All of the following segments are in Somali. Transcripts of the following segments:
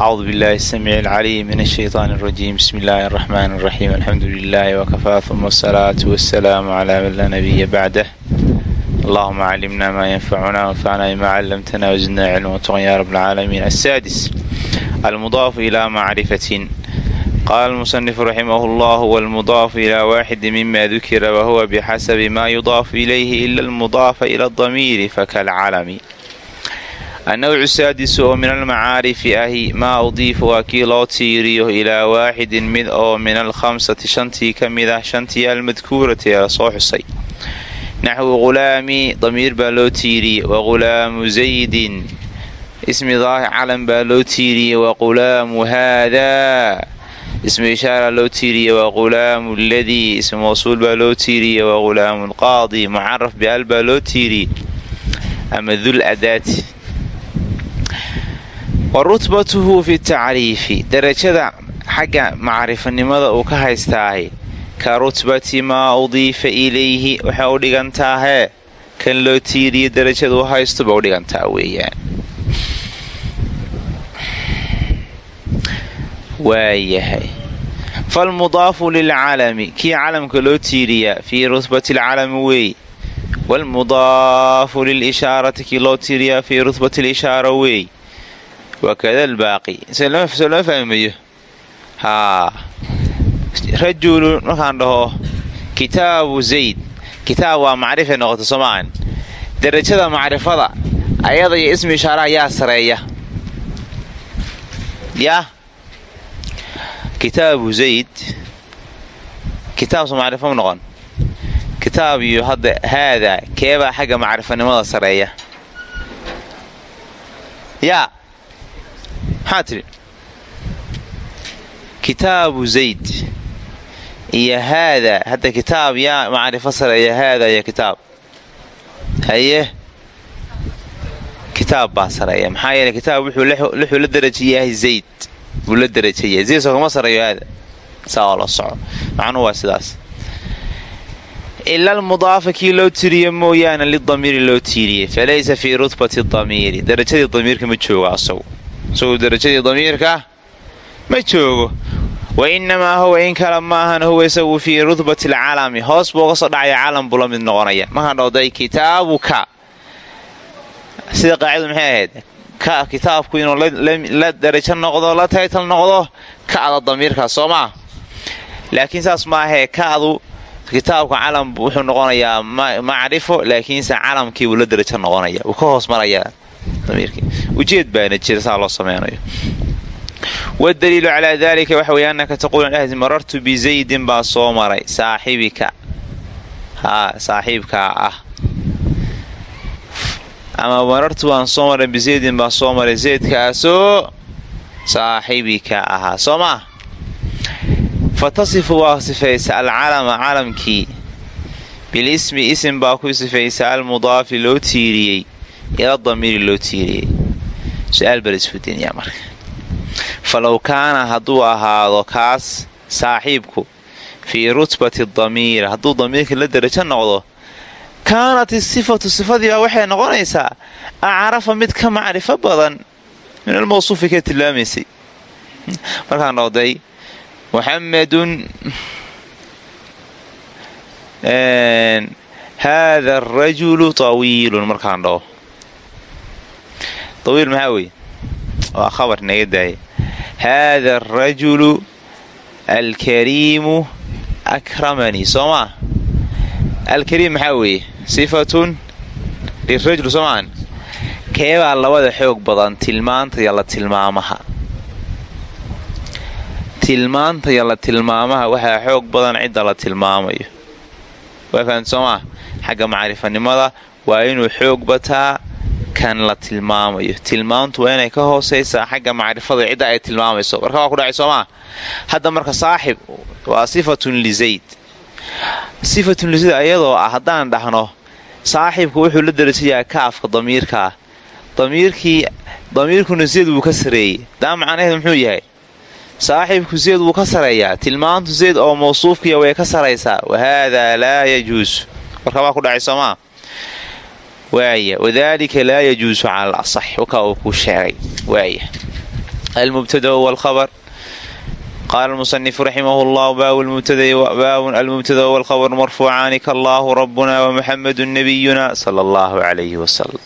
أعوذ بالله السميع العليم من الشيطان الرجيم بسم الله الرحمن الرحيم الحمد لله وكفى ثم الصلاة والسلام على من لا نبي بعده اللهم علمنا ما ينفعنا وانفعنا بما علمتنا وزدنا علما وتقا يا رب العالمين السادس المضاف إلى معرفة قال المصنف رحمه الله والمضاف إلى واحد مما ذكر وهو بحسب ما يضاف إليه إلا المضاف إلى الضمير فكالعلم annawcu saadisu oo min almacaarifi ahi maa udiifa waa kii loo tiiriyo ilaa waaxidin mid oo min alkhamsati shantii ka mid ah shantii almadkuurati ee la soo xusay naxwu ghulaami damiir baa loo tiiriyey wa ghulaamu zaydin ismi calan baa loo tiiriyey wa ghulaamu haadaa ismi ishaara loo tiiriyey wa ghulaamu ladii ismi loo tiiriyey wa ghulaamu lqaadi mucaraf bial baa loo tiiriyey ama dul adaati wa rutbatuhu fi tacriifi darajada xagga macrifanimada uu ka haystaahay ka rutbati maa udiifa ilayhi waxay u dhigantaahee kan loo tiiriyo darajada u haystoba u dhigantaa weeyaan waayahay. Falmudaafu lilcalami. Kii calamka loo tiiriyaa fii rutbati alcalami weey waalmudaafu lilishaarati. Kii loo tiiriyaa fii rutbati alishaara weey wakada albaaqi. Soo lama fahmayo haa. Rajulu markaan dhaho kitaabu zayd. Kitaab waa macrifay noqota soomaahan darajada macrifada ayada iyo ismi ishaaraha yaa sareeya. Yaa kitaabu zayd. Kitaab soo macrifo ma noqon. Kitaab iyo hadda haadaa keebaa xagga macrifanimada sareeya maxaa tidhi kitaabu zayd. Iyo haadaa hadda kitaab yaa macrifo sareeya haadaa iyo kitaab. Haye kitaab baa sareeya maxaa yeele kitaab wuxuu la daraja yahay zayd. Buu la yahay zayd soo kama sareeyo haada. Saa oo la soco. Macnuhu waa sidaas. Ila almudaafa kii loo tiriyo mooyaane lidamiiri loo tiiriyey falaysa fii rutbati damiiri. Darajadii damiirka ma joogo asagu isagu darajadii damiirka ma joogo. Wa inamaa huwa in kale maahan huwa isagu fii rutbati alcalami hoos buu uga soo dhacaya calam buu la mid noqonaya. Markaan dhowday kitaabuka. Sida qaacidu maxay ahayd? Kitaabku inuu la darajo noqdo la taytal noqdo ka'da damiirka soo maa laakiin saas maahee ka'du kitaabka calam wuxuu noqonayaa macrifo laakiinse calamkiibuu la darajo noqonaya. Wuu ka hoos marayaa damiirkii ujeed baana jira saa loo sameynayo wadaliilu calaa dalika waxa wey annaka taquul marartu bizaydin baa soo maray saaxibika haa saaxiibkaa ah ama marartu waan soo maray bizaydin baa soo maray zaydkaasoo saaxibika ahaa soo maa fa waa sifaysa alcalama calamkii bilismi isim baa ku sifaysa almudaafi loo tiiriyey ila damiiri loo tiiriyey su'aal bal isweydiinayaa marka falow kaana hadduu ahaado kaas saaxiibku fii rutbati damiiri hadduu damiirka la darajo noqdo kaanat isifatu sifadiibaa waxay noqonaysaa acrafa mid ka macrifo badan min almawsuufi ka tilmaamaysay markaan noqday muxamedun haada arajulu tawiilun markaan dhaho tawiil maxaa weye waa khabar naga daaya haada arajulu alkariimu akramanii soo maa alkariim maxaa weeye sifatun lirajul soo maan keebaa labada xoog badan tilmaanta iyo la tilmaamaha tilmaanta iyo la tilmaamaha waxaa xoog badan cidda la tilmaamayo waa xagga macrifanimada waa inuu xoog bataa kan la tilmaamayo. Tilmaantu waa inay ka hoosaysaa xagga macrifada cidda ay tilmaamayso. Warka waa ku dhacay soomaa hadda marka saaxib waa sifatun lizayd sifatun lizayd ayadoo ah haddaan dhahno saaxibku wuxuu la darajayaa kaafka damiirkaa damiirkii damiirkuna zayd wuu ka sareeyey. Daa macnaheedu muxuu yahay? Saaxibku zayd wuu ka sareeyaa. Tilmaantu zayd oo mawsuufkiya way ka saraysaa. Wahaadaa laa yajuusu warka waa ku dhacay soomaa waaya wadaalika laa yajuusu cala al asax wakaa uu kuu sheegay. Waaya almubtada wlkhabr qaala almusanifu raximah llah baabun almubtada wlkhabr marfuucaani kallaahu rabbuna wamuxamadu nabiyuna sala allahu alayhi wasalam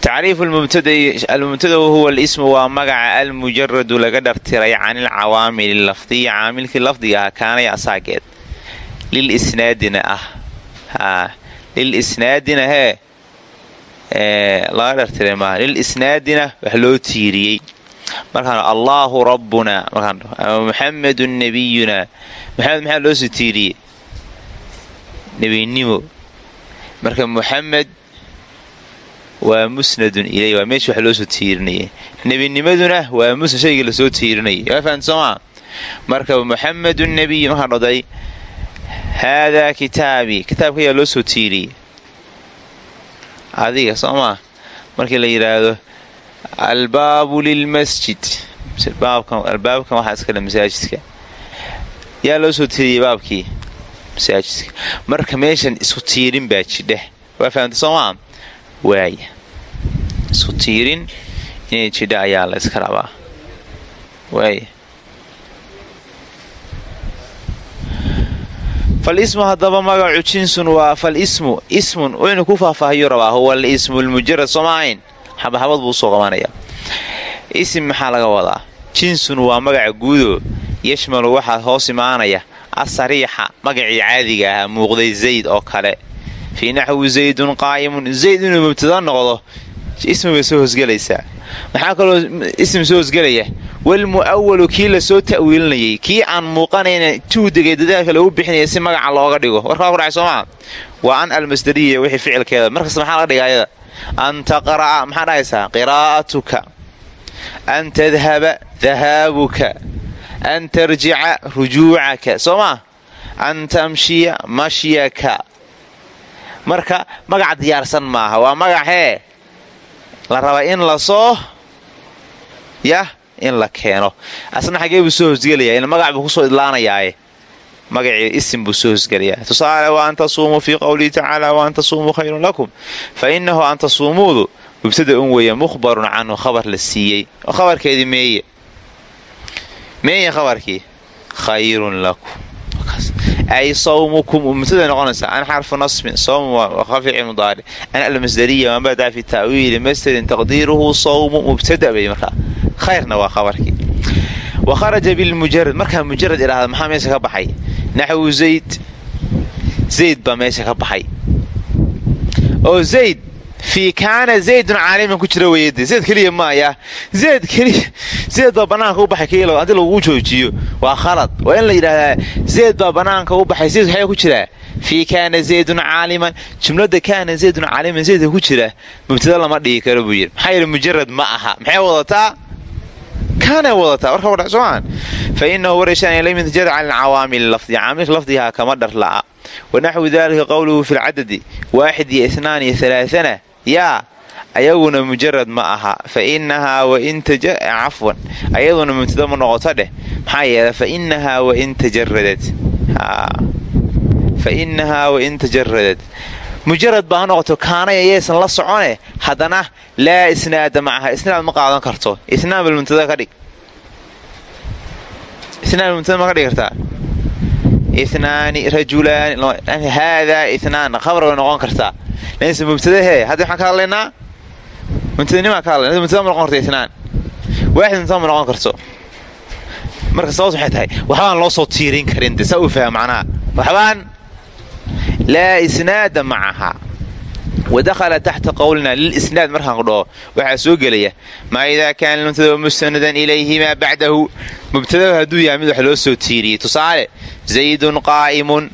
tacriifu almubtada wahuwa lismu waa magaca almujaradu laga dhartiray can ilcawaamili lafdiya caamilkii lafdiga ah kaanaya asaageed. Lilisnaadina ah lilisnaadina hee laga dhartiray maaha lilisnaadina wax loo tiiriyey markaan allaahu rabbunaa markaan muxamedun nabiyunaa maxamed maxaa loo soo tiiriyey nebinimo marka muxamed waa musnadun iley waa meesha wax loo soo tiirinayay nebinimaduna waa musnad shaygii la soo tiirinayay waa fahamta soomaa marka muxamedun nebiy markaan dhoday haadaa kitaabii kitaabka ayaa loo soo tiiriyey adiga soo maa markii la yidhaahdo albaabu lilmasjid albaabkan waxaa iskale masaajidka yaa loo soo tiiriyey baabkii masaajidka marka meeshan isku tiirin baa jidheh waa fahamta soo maa waaya isku tiirin inay jidha ayaa la iska rabaa waaya falismu haddaba magacu jinsun waa falismu ismun waynu ku faahfaahiyu rabaa huwa alismu lmujarad sooma ahayn xabaxabad buu u soo qabanaya isim maxaa laga wadaa jinsun waa magaca guudo yashmalu waxaa hoos imaanaya asariixa magacii caadiga ahaa muuqday zayd oo kale fii naxwi zaydun qaa'imun zayd inuu mubtada noqdo ismi bay soo hosgelaysaa. Maxaa kaloo ism soo hosgelaya? Walmu'awalu kii la soo ta'wiilinayay kii aan muuqanayna juhdigay dadaalka lagu bixinaya si magaca looga dhigo. Warkaa ku dhacay soomaa? Waa an almasdariya wixii ficilkeeda. Markasta maxaa laga dhiga ayada an taqra'a maxaa dhahaysaa qiraa'atuka an tadhaba dahaabuka an tarjica rujuucaka. Soo maa an tamshiya mashyaka marka magac diyaarsan maaha. Waa magac la raba in la soo yah in la keeno. Asna xagee buu soo hosgelaya in magac buu ku soo idlaanayaaye. Magacii isim buu soo hosgelayaa tusaale wa an tasuumuu fii qowlihi tacaala wa an tasuumuu khayrun lakum. Fa innahu an tasuumuudu mubtada un weeye mukhbarun canhu khabar la siiyey. Oo khabarkeedii meeye. Meeye khabarkii? Khayrun lakum ay sawmukum mubtada noqonaysaa an xarfu nasbin sawm waa ficil mudaaric an almasdariya mabada fi ta'wiili masdarin taqdiiruhu sawmu mubtada bay markaa khayrna waa khabarkii wa kharaja bilmujarad markaa mujarad idhaahda maxaa meesha ka baxay naxwu zayd zayd baa meesha ka baxay oo zayd fii kaana zaydun caaliman ku jira weyade zayd keliya maaya. Zayd keliya zayd baa banaanka u baxay kl haddii lagu joojiyo waa khalad. Waa in la yidhaahdaa zayd baa banaanka u baxay. Zayd waxaa ku jiraa fii kaana zaydun caaliman. Jumlada kaana zaydun caaliman zaydka ku jira mubtada lama dhigi karo buu yidhi. Maxaa yidhi mujarad ma aha. Maxay wadataa? Kaanay wadataa. Warka wadha soomaan fa inahu wareshaan lam yatajarad cala alcawaamil lafdi caamilka lafdigaa kama dhar la'a wanaxwu dalika qowluhu fi lcadadi waaxid iyo itnaan iyo alaaana yaa ayaguna mujarad ma aha. Fa inahaa cafwan ayaduna mubtada ma noqoto dheh. Maxaa yeele fa inahaa wain tajaradad fa inahaa wain tajaradad mujarad baa ha noqoto kaanay ayaysan la socone haddana laa isnaada macaha isnaad ma qaadan karto. Mubtada ka dhig. Isnaan mubtada ma ka dhigi kartaa inaani rajulaani haadaa inaan khabar way noqon kartaa layse mubtadahee hadda waxaan ka hadlaynaa mubtadanimaa ka hadlayna mubtada ma noqon karta inaan waaxid mubtada ma noqon karto marka sababta waxay tahay waxbaan loo soo tiirin karin de saa uu faham macnaha waxbaan isnaada macaha wadakhala taxta qowlina lilisnaad markaan ku dhaho waxaa soo gelaya maa idaa kaana mubtada mustanadan ilayhi maa bacdahu mubtadahu hadduu yahay mid wax loo soo tiiriyey tusaale zaydun qaa'imun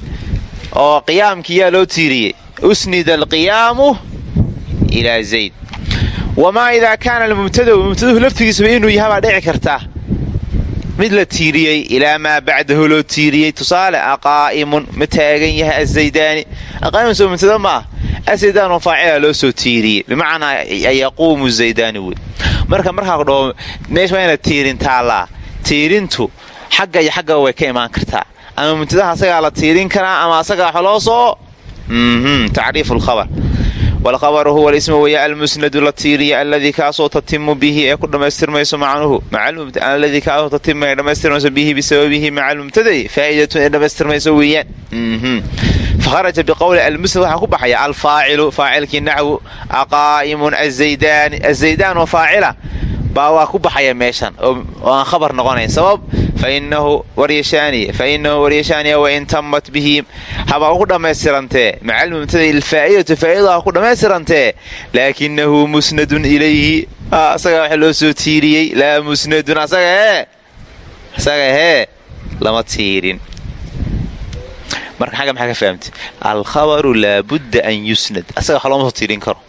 oo qiyaamkii yaa loo tiiriyey usnida alqiyaamu ilaa zayd wamaa idaa kaana almubtadau mubtadahu laftigiisaba inuu yahabaa dhici karta mid la tiiriyey ilaa maa bacdahu loo tiiriyey tusaale aqaa'imun ma taagan yahay azaydaani aqaa'imun soo mubtada ma ah azaydaanu faacila loo soo tiiriyey bimacnaa yaquumu zaydaani wey marka markaa dhaho meesha waa inaad tiirin taallaa tiirintu xagga iyo xaggaba way ka imaan kartaa ama mubtadaha asagaa la tiirin karaa ama asagaa wax loo soo tacriifu lkhabar walkhabaru huwa lismu weeye almusnadu la tiiriya alladii kaasoo tatimu bihi ee ku dhammaystirmayso macnuhu alladii kaasoo tatima ee dhammaystirmayso bihi bisababihi maca almubtada'i faa'idatun ee dhammaystirmayso weeyaan faharaja biqowli almusnad waxaa ku baxaya alfaacilu faacilkii naxwu aqaa'imun azaydaani azaydaan oo faacila baa waa ku baxaya meeshan. Oo aan khabar noqonayn. Sabab fainahu waryashaaniya wain tamat bihi. Haba ku dhammaystirantee macal mubtada ilfaa'idatu faa'idadu ha ku dhammaystirantee laakinahu musnadun ilayhi. Asaga waxa loo soo tiiriyey. Laa musnadun asaga hee asaga hee lama tiirin. Marka xagga maxaa ka fahamtay? Alkhabaru laabudda an yusnad. Asaga wax soo tiirin karo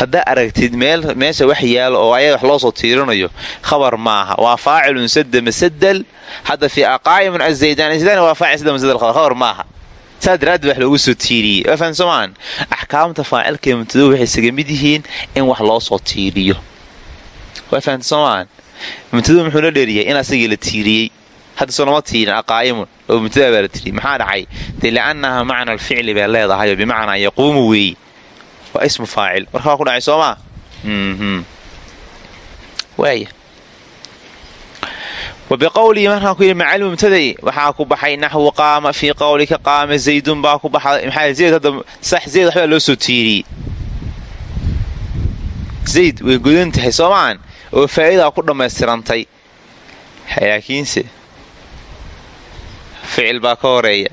haddaa aragtid meesha wax yaalo oo ayada wax loo soo tiirinayo khabar maaha. Waa faacilun sada masadal hadda fii aqaa'imun azaydan waa faacil sada masadal khabar maaha. Saa daraaddeed wax loogu soo tiiriyey waa fahan soomaan axkaamta faacilka ee mubtado waxay isaga yihiin in wax loo soo tiiriyo. Waa fahan soomaan mubtado muxuu la dheeryahay in asagii la tiiriyey. Hadda soo lama tiirin oo mubtada baa la tiiriyey. Maxaa dhacay? Dee li'annaha macna alficli bay leedahayoo bimacnaa yaquumu waa ismu faacil warka waa ku dhacay soo maa waaya wa biqowlihi markaan ku yidhi macal mubtada'i waxaa ku baxay naxwu qaama fii qowlika qaama zaydun baa ku baxday maxaa zayd waxbaa loo soo tiiriyey zayd way godan tahay soo maan oo faa'idaa ku dhammaystirantay laakiinse ficil baa ka horreeya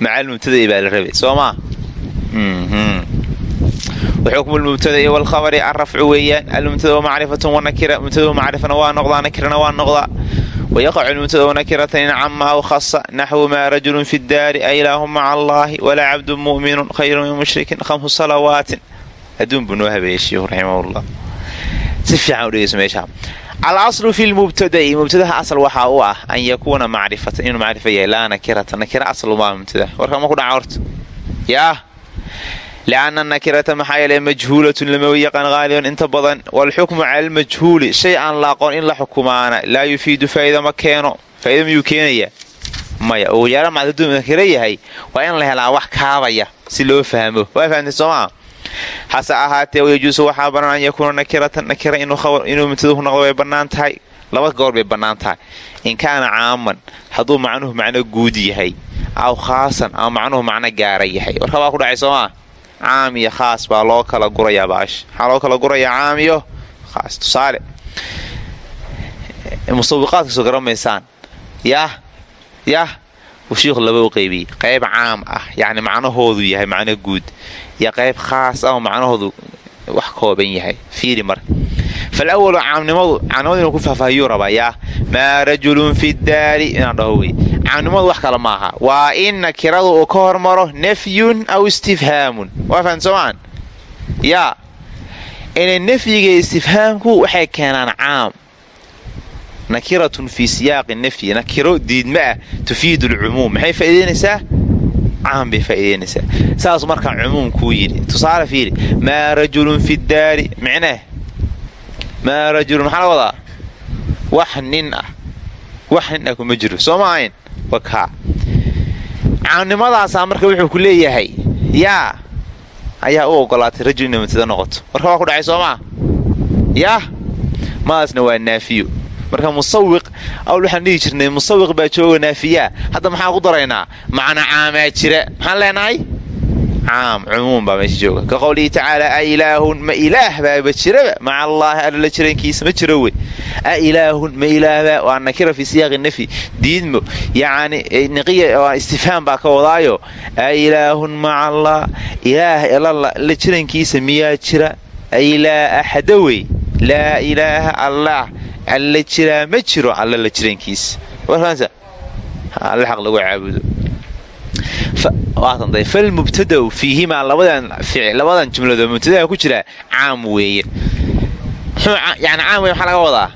macal mubtada'i baa la rabay soo maa waxukmu lmubtada'i walkhabari arrafcu weeyaan almubtada macrifatun wanakira mubtadau macrifana waa noqdaa nakirana waa noqdaa wayaqacu lmubtadau nakiratan in cama aw khasa naxwu maa rajulun fi daari ailaahu maca allaahi walaa cabdun mu'minun khayrun min mushrikin hamsu salawaatin adduun buu noo habeeyey shiihu raximahullah si fiican u dhegeyso meesha alaslu fi lmubtada'i mubtadaha asal waxaa u ah an yakuuna macrifatan inuu macrifa yahay laa nakirata nakira asal umaa mubtadaha warka ma ku dhaca horta yaah lianna nakirata maxaa yeele majhuulatun lama yaqaan haaliban inta badan walxukmu cala almajhuuli shay aan la aqoon in la xukumaana laa yufiidu faa'ida ma keeno faa'ida miyuu keenayaa maya ugu yaara maad hadduu nakiro yahay waa in la helaa wax kaabaya si loo fahmo waa fahamtay soomaa hase ahaatee wayajuusu waxaa bannaan an yakuuna nakiratan nakira inuu mubtadahu noqdo laba goor bay bannaan tahay in kaana caaman hadduu macnuhu macno guud yahay aw khaasan ama macnuhu macno gaara yahay warka baa ku dhacay soomaa caam iyo khaas baa loo kala gurayaa baash. Maxaa loo kala gurayaa caam khaas. Tusaale musawiqaadka soo garamaysaan yah yah uu shiikhu laba u qaybiyey qayb caam ah yacni macnahoodu yahay macno guud. Iyo qayb khaas ah oo macnahoodu wax kooban yahay. Fiiri marka falawalu caamnimadu caamnimadu inuu ku faahfaahiyuu rabaa yaa maa rajulun fi daari inaan dhaho wey caamnimadu wax kale maaha. Waa in nakiradu uu ka hormaro nafyun aw istifhaamun. Waa fahan soomaan yaa inay nafyiga istifhaamku waxay keenaan caam. Nakiratun fii siyaaqi nafyi nakiro diidma ah tufiidu alcumuum maxay faa'iidaynaysaa caam bay faa'iidaynaysaa saas markaa cumuum kuu yidhi. Tusaale fiiri maa rajulun fi daari. Micneh maa rajulun. Maxaa la wadaa? Wax nin ah. Wax nin ah kuma jiro. Soo ma ahayn wakaa caamnimadaasaa marka wuxuu ku leeyahay yaa ayaa u ogolaatay rajul inay mubtada noqoto. Warka waa ku dhacay soo maa yaah madaasna waa naafiyo. Marka musawiq awl waxaan dhihi jirnay musawiq baa jooga naafiyaa. Hadda maxaa ku daraynaa? Macna caamaa jira. Maxaan leenahay caam cumuum baa meesha jooga ka qowlihi tacaala a ilaahun ma ilaah baaba jiraba maca allaahi alla la jirankiisa ma jiro wey a ilaahun ma ilaahba waa nakira fii siyaaqi nafyi diidmo yacni niqiya istifhaam baa ka wadaayo a ilaahun maca allah ilaah la jirankiisa miyaa jira ay laa axada wey laa ilaaha allah alla jiraa ma jiro alla la jirankiisa alle xaq lagu caabudo falmubtadau fiihimaa labadan jumladoo mubtadaha ku jira caam weeye yani caam wey maxaa laga wadaa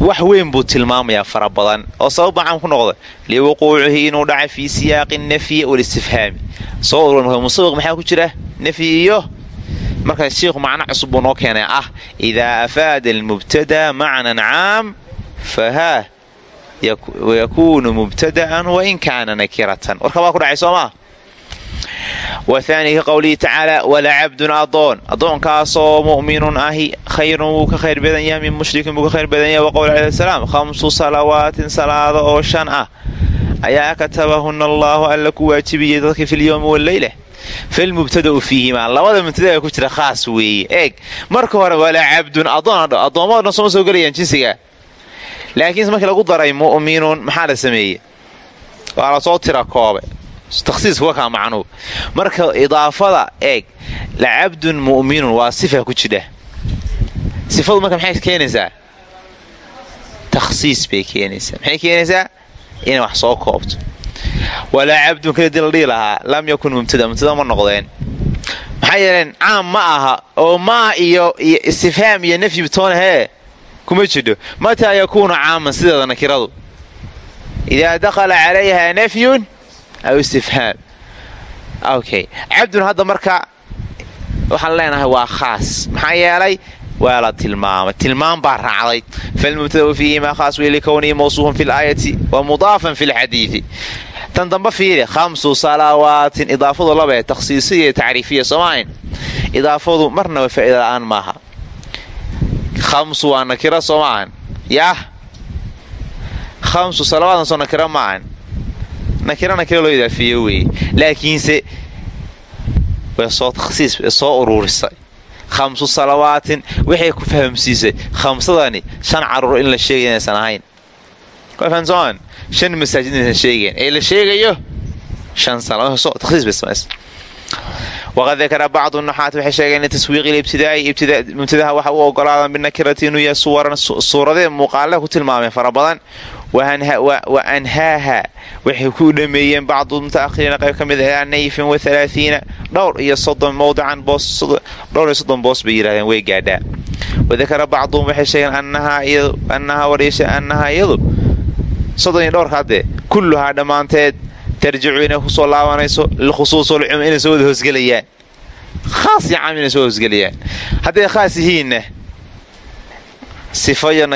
wax weyn buu tilmaamayaa fara badan oo sababba caam ku noqda liwuquucihi inuu dhacay fii siyaaqi nafyi walistifhaami soo urur musawiq maxaa ku jira nafyi iyo markaa shiikhu macno cusub noo keenay ah idaa afaada almubtada macnan caam fahaa yakuunu mubtada'an wain kaana nakiratan warka baa ku dhacay soo maa wathaani ka qowlihi tacaala walacabdun adoon adoonkaasoo mu'minun ahi khayrun wuu ka khayr badan yahay min mushrikin buu ka khayr badan yahay waqowli alayhi salaam khamsu salawaatin salaado oo shan ah ayaa katabahuna allaahu alla ku waajibiyey dadka filyowmi waleyla falmubtadau fiihimaa labada mubtada ku jira khaas weeye eeg marka hore walaa cabdun adoommadoo dhan sooma soo gelayaan jinsiga laakiinse markii lagu daray mu'minun maxaa la sameeye waa la soo tira koobe takhsiiska wakaa macnuu marka idaafada eeg lacabdun mu'minun waa sifa ku jidha sifadu marka maxay keenaysaa takhsiis bay keenaysaa maxay keenaysaa inay wax soo koobto walaa cabdun kadii la dhihi lahaa lam yakun mubtada mubtada ma noqdeen maxaa yeeleen caam ma aha oo maa iyo istifhaam iyo nafyi bitoona hee kuma jidho. Mataa yakuunu caaman sideeda nakiradu? Idaa dakhala calayha nafyun aw istifhaam. Okay. Cabdun hadda marka waxaan leenahay waa khaas. Maxaa yeelay? Waa la tilmaamay. Tilmaam baa raacday. Falmubtadau fiihimaa khaas wey likownihi mawsuufan fi laayati wa mudaafan fi lxadiidi tan damba fiiri khamsu salawaatin idaafadu labee takhsiisiya iyo tacriifiya soomaahayn idaafadu marnaba faa'iida la'aan maaha khamsu waa nakira soo maahan yaah khamsu salawaadan soo nakira maahan nakira nakira loo idaafiye weeye laakiinse way soo takhsiis soo uruurisay khamsu salawaatin waxay ku fahamsiisay khamsadani shan carruur in la sheegay inaysan ahayn fahamsoon shan masaajid inaysan sheegeen ee la sheegayo shan takhsiis waqad dakara bacdu naxaat waxay sheegeen taswiiqi ibtidaa'i mubtadaha waxa u ogolaadan binakirati inuu yahay suwaran suuradee muuqaale ku tilmaameen fara badan wa anhaaha waxay ku dhameeyeen bacdu mutaahiriina qayb ka ilaa nayfin wa alaaiina dhowr iyo soddon mowdican dhowr iyo soddon boos bay yidhahdeen way gaadhaa wadakara bacduhum waxay sheegeen annahaa iyadu soddon iyo dhowrka haddee kulluhaa dhammaanteed tarjicu inay ku soo laabanayso likhusuusulcum inay soo wada hoosgelayaan khaas iyo caam inay soo hoosgelayaan hadday khaas yihiinna sifa iyo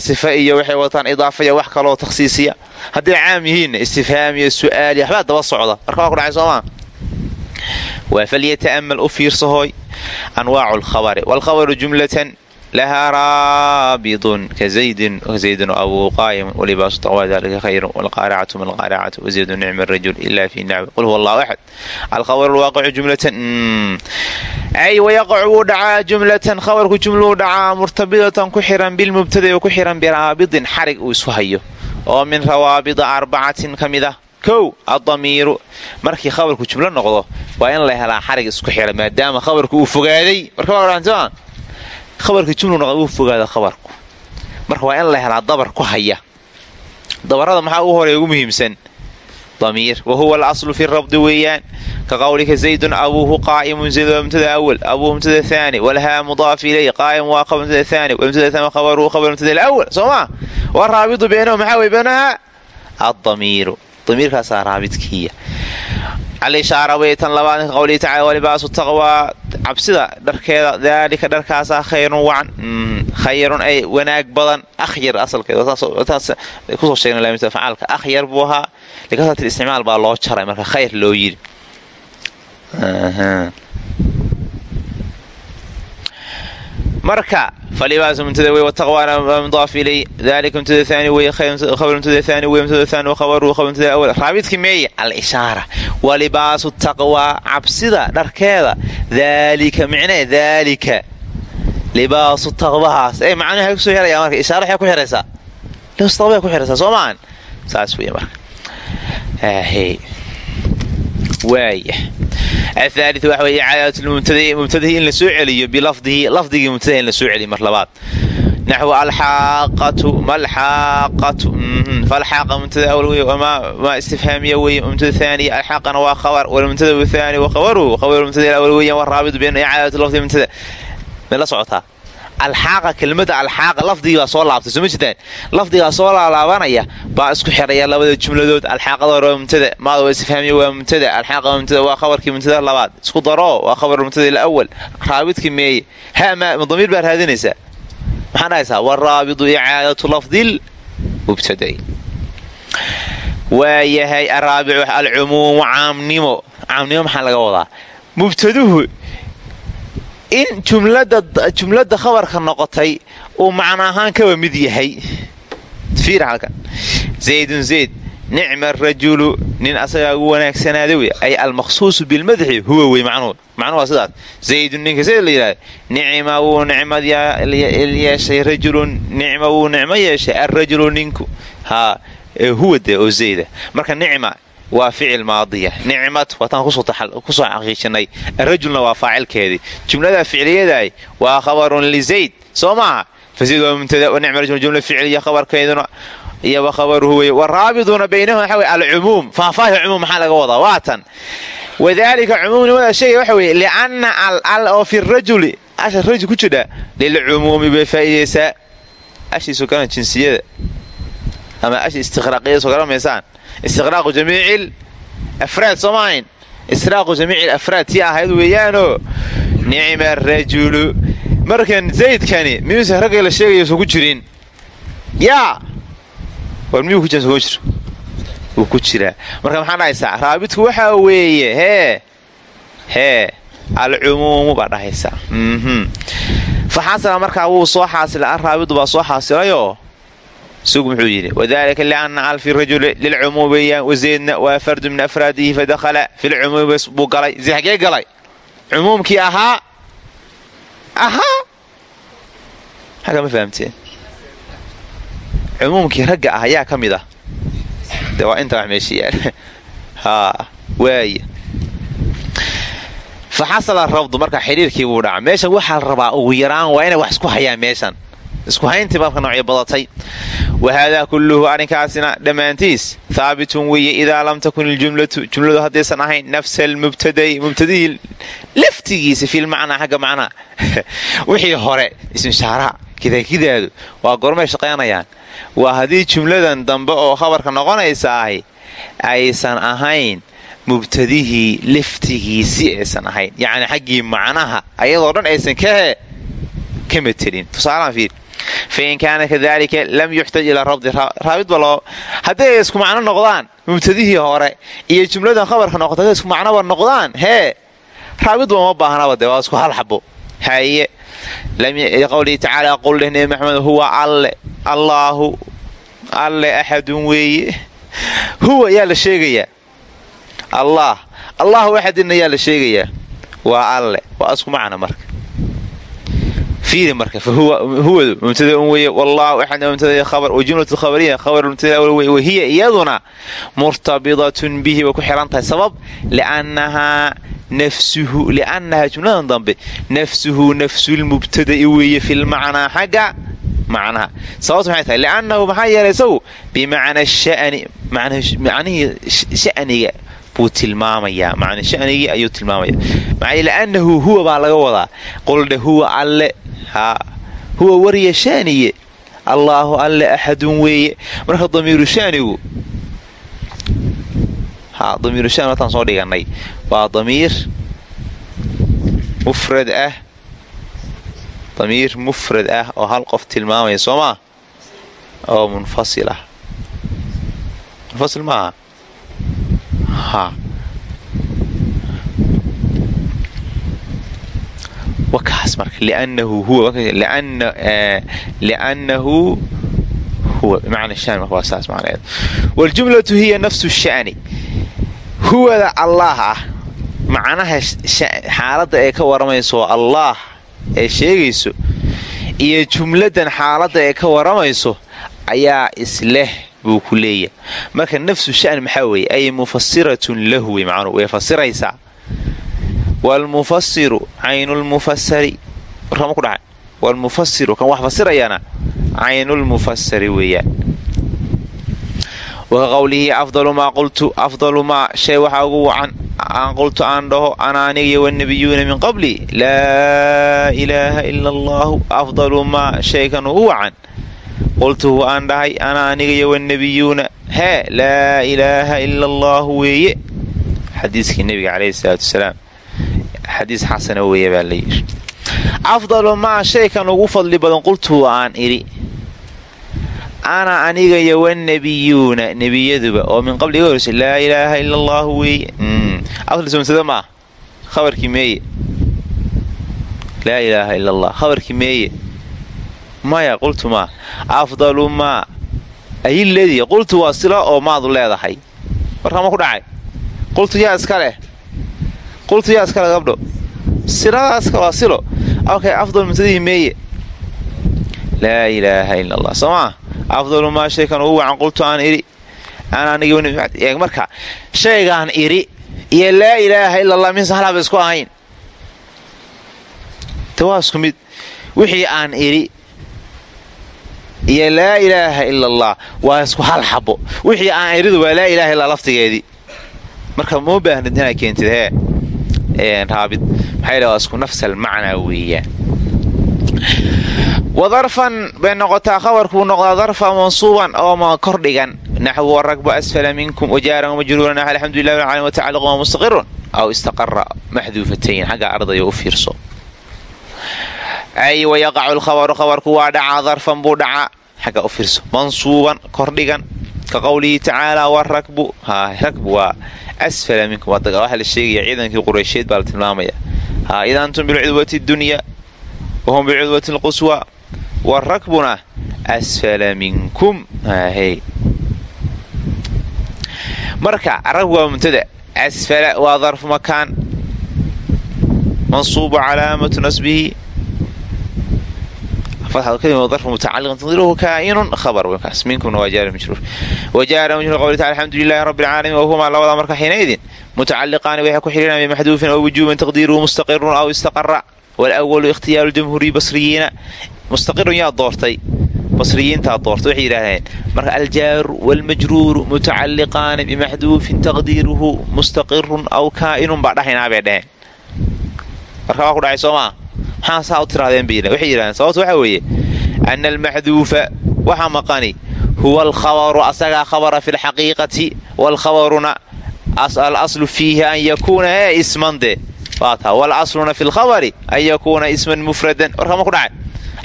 sifa iyo waxay wataan idaafa iyo wax kaloo takhsiisiya. Hadday caam yihiinna istifhaam iyo su'aal iyo waxbaa daba socda. Marka waa ku dhacay soomaa? Waa falyata'amal u fiirsahooy anwaacu alkhabari waalkhabaru jumlatan lahaa raabidun kazaydin zaydun abuu qaayim walibaasu taqwa dalika khayru walqaaracatu ma alqaaracatu wazaydu nicma rajul ila fi nacmi qul huwa allahu axad alkhabaru lwaaqicu jumlatan ay wayaqacu wuu dhacaa jumlatan khabarku jumluu dhacaa murtabidatan ku xiran bilmubtada'i ku xiran biraabidin xarig uu isu hayo oo min rawaabida arbacatin ka mid ah kow addamiiru markii khabarku jumlo noqdo waa in la helaa xarig isku xira maadaama khabarku uu fogaaday khabarka jumluna uu fogaada khabarku. Marka waa in la helaa dabar ku haya. Dabarada maxaa u hore ugu muhiimsan? Damiir. Wa huwa alaslu fi rabdi weeyaan. Ka qawlika zaydun abuuhu qaa'imun zayd waa mubtada awal abuuhu mubtada thaani walhaa mudaaf ilay qaa'im waa khabar mubtada thaani walmubtada thaani khabaruhu khabar mubtada alawal soo maa waraabidu baynahu maxaa wey baynaha addamiiru. Damiirkaasaa raabidkiiya walibaasu taqwaa cabsida dharkeeda daalika dharkaasaa khayrun wacan khayrun ay wanaag badan akhyar asalkeedtaas ku soo sheegna facaalka akhyar buu ahaa likasrat isticmaal baa loo jaray marka khayr loo yidhi marka falibaasu mubtada wey wataqwaana mudaaf ilay dalika mubtada thani wey khabar mubtada thani wey mubtada thani khabaruhu khabar mubtada awal. Raabidki meeye al-ishaara walibaasu taqwaa cabsida dharkeeda daalika micnee daalika libaasu taqwahaas. Ee macnaha ku soo helaya marka ishaara waxay ku xiraysaa. Libaasu taqwa ku xiraysaa soo saas wey marka waaya athaalith waxa weeye icaadatlmubtadahi mubtadahii in la soo celiyo bilafdihi lafdigii mubtadaha in la soo celiyo mar labaad. Naxwu alxaaqatu malxaaqatu falxaaqa mubtada awal wey maa istifhaamiya weeye mubtada thaaniya alxaaqana waa khabar walmubtada thaani wa khabaruhu khabar mubtada awal weeyaan waraabidu bayna icaadatu lafdi mubtada. May la socotaa alxaaqa kelmada alxaaqa lafdigii baa soo laabtay soo ma jirtaan? Lafdigaa soo laalaabanaya baa isku xiraya labada jumladood alxaaqada hore waa mubtada maada waa istifhaamiya waa mubtada alxaaqa mubtada waa khabarkii mubtada labaad isku daro waa khabar mubtada alawal raabidkii meeye ha ma damiir baa raadinaysaa? Maxaan dhahaysaa waraabidu icaadatu lafdil mubtada'i. Waa yahay araabicu alcumuumu caamnimo caamnimo maxaa laga wadaa? Mubtaduhu in jumlada khabarka noqotay uu macno ahaan kaba mid yahay. Zaydun zayd nicma rajulu nin asagaa ugu wanaagsanaaday wey ay almaqsuusu bilmadxi huwa wey macnuhu. Macnuhu waa sidaas. Zaydun ninka zayd la yidhahda nicma wuu nicmad yeeshay rajulun nicma wuu nicmo yeeshay alrajulu ninku. Haa huwa de oo zayda marka nicma waa ficil maadiya nicmad waataan ku soo xaqiijinay. Arajulna waa faacilkeedii jumlada ficliyadaay waa khabarun lizayd soo maaha? Fazayd waa mubtada nicma rajul jumla ficliya khabarkeeduna. Iyo wa khabaruhu wey waraabiduna baynahum waxa wey alcumuum. Faahfaahi cumuum maxaa laga wadaa? Waatan wadaalika cumuumnimada sheega waxa weye lianna al al oo fi rajuli asha rajul ku jidha lilcumuumi bay faa'iidaysaa ashiisu kana jinsiyada ama ashi istiqraaqiyada soo garamaysaan istiqraaqu jamiici afraad sooma ahayn istiqraaqu jamiici afraad tii ahayd weeyaanoo nicma rajulu markan zaydkani miyuusa ragga la sheegaya ku jirin. Yaa war miyuu ku jira? Wuu ku jiraa marka maxaa dhahaysaa? Raabidku waxaa weeye hee hee alcumuumu baa dhahaysaa. Fa xasala markaa wuu soo xaasilay araabidu baa soo xaasilayoo isagu muxuu yidhi wadalika lianna al fi rajuli lilcumuum weeyaan wazaydna waa fardu min afraadihi fadakhala filcumuumi buu galay zayd xagee galay cumuumkii ahaa ahaa xagga ma fahamteen cumuumkii ragga ah ayaa ka mid ah de waa inta wax meesha yaal haa waaya fa xasala rabdu marka xidhiirkii buu dhaca meeshan waxaa la rabaa ugu yaraan waa inay wax isku hayaan meeshan isku hayntii marka noocyo badatay. Wa kulluhu arrinkaasina dhammaantiis haabitun weeye idaa lam takun iljumlatu jumladu haddaysan ahayn nafsa almubtadai mubtadihii laftigiisa filmacnaa xagga macnaa. Wixii hore ismishaaraha kidakidaadu waa gormay shaqaynayaan. Waa haddii jumladan dambe oo khabarka noqonaysa ahi aysan ahayn mubtadihii laftigiisi aysan ahayn. Yacni xaggii macnaha ayadoo dhan aysan kahe ka matelin tusaalahan fiir fain kaana kadalika lam yuxtaj ilaa rabdi raabid ba loo hadday ay isku macno noqdaan mubtadihii hore iyo jumladan khabarka noqota hadday isku macnoba noqdaan hee raabidba ma baahnaba dee waa isku hal xabo haye qowlihi tacaala qul leh nebi maxamed huwa alle allaahu alle axadun weeye huwa yaa la sheegayaa allaah allahu axadinna yaa la sheegayaa waa alle waa fiiri marka fahuwadu mubtada un weeye wallaahu axadna mubtada khabar wa jumlatu khabariya khabar mubtada weye wahiya iyaduna murtabidatun bihi way ku xihan tahay sabab liannahaa nafsuhu liannahaa jumladan dambe nafsuhu nafsulmubtada'i weeye filmacnaa xagga macnaha sababta maxay tahay liannahu maxaa yeelay isagu bimacna shani macnihii shaniga buu tilmaamayaa macna shanigii ayuu tilmaamaya maxaa liannahu huwa baa laga wadaa qoldhe huwa alle huwa wariya shaaniye allaahu alle axadun weeye marka damiiru shaanigu haa damiiru shaan wataan soo dhiganay. Waa damiir mufrad ah. Damiir mufrad ah oo hal qof tilmaamaya soo maa oo munfasil ah. Munfasil maaha wakaas marka liannahu huwa liannahu huwa bimacna shan marka waa saas macnaheed waljumlatu hiya nafsu sha'ni huwada allaah ah macnaha xaaladda ee ka waramayso allaah ee sheegayso iyo jumladan xaaladda ee ka waramayso ayaa isleh buu ku leeyahay marka nafsu shan maxaa weeye ay mufasiratun lahu way fasiraysaa waalmufasiru caynulmufasari warkama ku dhacay waalmufasiru kan wax fasirayana caynulmufasari weeyaan waka afdalu maa qultu afdalu maa shay waxaa ugu wacan aan qultu aan dhaho ana anigiyo wanabiyuuna min qabli laa ilaaha ila allaahu afdalu maa shaykan ugu wacan qultuhu aan dhahay ana anigiyo wanabiyuuna hee laa ilaaha ila allaahu weeye xadiiskii nebiga caleyhi salaatu wasalaam xadiis xasana weeye baa layidhi afdalu maa shaykan ugu fadli badan qultuhu aan idhi ana aniga iyo wanabiyuuna nebiyaduba oo min qabli iga horeysa laa ilaaha ila allahu weeye aflsumsada maa khabarkii meeye? Laa ilaaha ila allah. Khabarkii meeye? Maya qultu maa afdalu maa ayiladii qultu waa silo oo maadu leedahay. Warkama ku dhacay? Qultu yaa iska leh qultu yaa iska leh gabdho siladaas waa silo. Okay afdal mumtadihii meeye. Laa ilaaha ila allah soo maa afdalu maa shaykan ugu wacan qultu aan idhi. Ananigii marka shaygaan idhi iyo laa ilaaha ila allah min sahlaba isku ahayn. Te waa isku mid wixii aan idhi iyo laa ilaaha ila allah waa isku hal xabo. Wixii aan idhidu waa laa ilaha illa laftigeedii. Marka mau baahnid inaa keentid hee raabid maxaa waa isku nafsal macnaa weeyaan. Wadarfan bay noqotaa khabarkuu noqdaa darfa mansuuban oo kordhigan. Naxwu waragbu asfala minkum wajaaran wamajruuran naxw alxamdulilah bil caalamiin watacalluq wa mustaqirun aw istaqara maxduufatayn xagga ardaya u fiirso. Ay wayaqacu lkhabaru khabarku waa dhacaa darfan buu dhacaa xagga u fiirso. Mansuuban kordhigan ka qowlihi tacaala warakbu rakbu waa asfala minkum waxa la sheegaya ciidankii qureysheed baa la tilmaamaya ida antum bilcudwati dunya wahum bilcudwati lquswa warakbuna asfala minkum marka rakbu waa mubtada asfala waa darfu makaan mansuubu calaamatu nasbihi lilahi rabbi alcaalamiin wahumaa labada marka xiinaydin mutacaliqaani waxay ku xidhiiraan bimaxduufin aw wujuuban taqdiiruhu mustaqirun aw istaqara walawalu ikhtiyaaru jamhuuri basriyiina mustaqirun yaa doortay basriyiintaa doortay waxay yidhaahdeen. Marka aljaaru waalmajruuru mutacalliqaani bimaxduufin taqdiiruhu mustaqirun aw kaa'inun baa dhahaynaa bay dhaheen. Marka waa ku dhacay soo maa maxaa saa u tirahdeen bay waxay yidhahdeen sababta waxaa weeye ana almaxduufa waxa maqani huwa alkhabaru asagaa khabara fi lxaqiiqati waalkhabaruna alaslu fiihi an yakuuna ee ismande waata walasluna fi lkhabari an yakuuna isman mufradan. Warkama ku dhacay?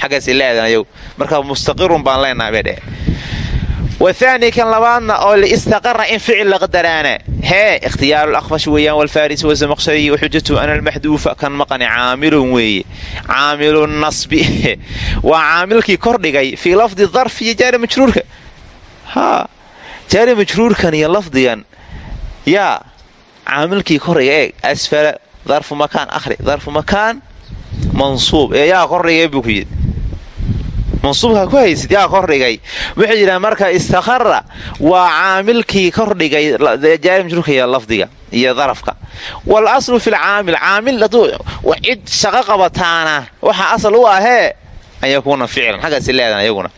Xaggaas ilaaadan ayagu marka mustaqirun baan leenahay bay dheheen wathaani kan labaadna oo liistaqara in ficil la qadaraana hee ikhtiyaaru lakfash weeyaan walfarisi wasamaqshariyi waxujatu ana almaxduufa kan maqani caamilun weeye caamilu nasbi waa caamilkii kordhigay fii lafdi darf iyo jaari majruurka ha jaari majruurkan iyo lafdigan yaa caamilkii kordhiga eeg asfala darfu makaan ahri darfu makaan mansuub ee yaa kordhigay buu ku yidhi mansuubka ku haysid yaa kordhigay wuxuu yidhaha marka istakara waa caamilkii kordhigay jaarmjurkaiyo lafdiga iyo darafka wal aslu fi lcaamil caamil hadduu cid shaqo qabataana waxa asal u ahee an yakuuna ficlan xaggaas leedan ayaguna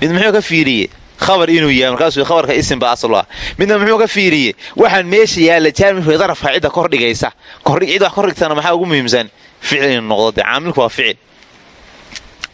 mid muxuu ka fiiriye khabar inuu yahay markaasuu khabarka isim baa asal u ah midna muxuu ka fiiriye waxaan meesha yaalla jaarmilka darafka cidda kordhigaysa cid wax kordhigtana maxaa ugu muhiimsan ficil inuu noqdo dee caamilku waa ficil